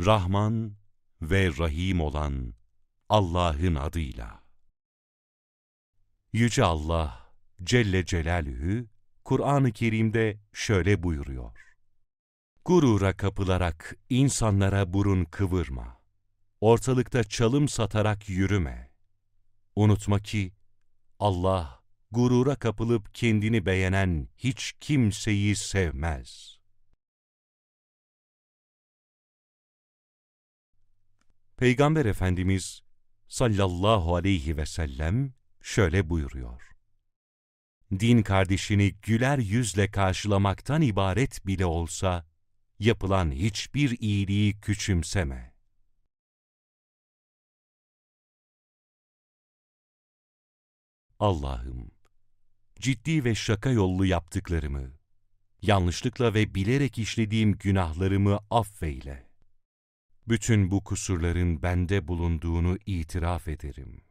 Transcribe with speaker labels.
Speaker 1: Rahman ve Rahim olan Allah'ın adıyla. Yüce Allah Celle Celaluhu Kur'an-ı Kerim'de şöyle buyuruyor. Gurura kapılarak insanlara burun kıvırma. Ortalıkta çalım satarak yürüme. Unutma ki Allah gurura kapılıp kendini beğenen hiç kimseyi sevmez. Peygamber Efendimiz sallallahu aleyhi ve sellem şöyle buyuruyor. Din kardeşini güler yüzle karşılamaktan ibaret bile olsa, yapılan hiçbir iyiliği küçümseme. Allah'ım, ciddi ve şaka yollu yaptıklarımı, yanlışlıkla ve bilerek işlediğim günahlarımı affeyle. Bütün bu kusurların bende bulunduğunu itiraf ederim.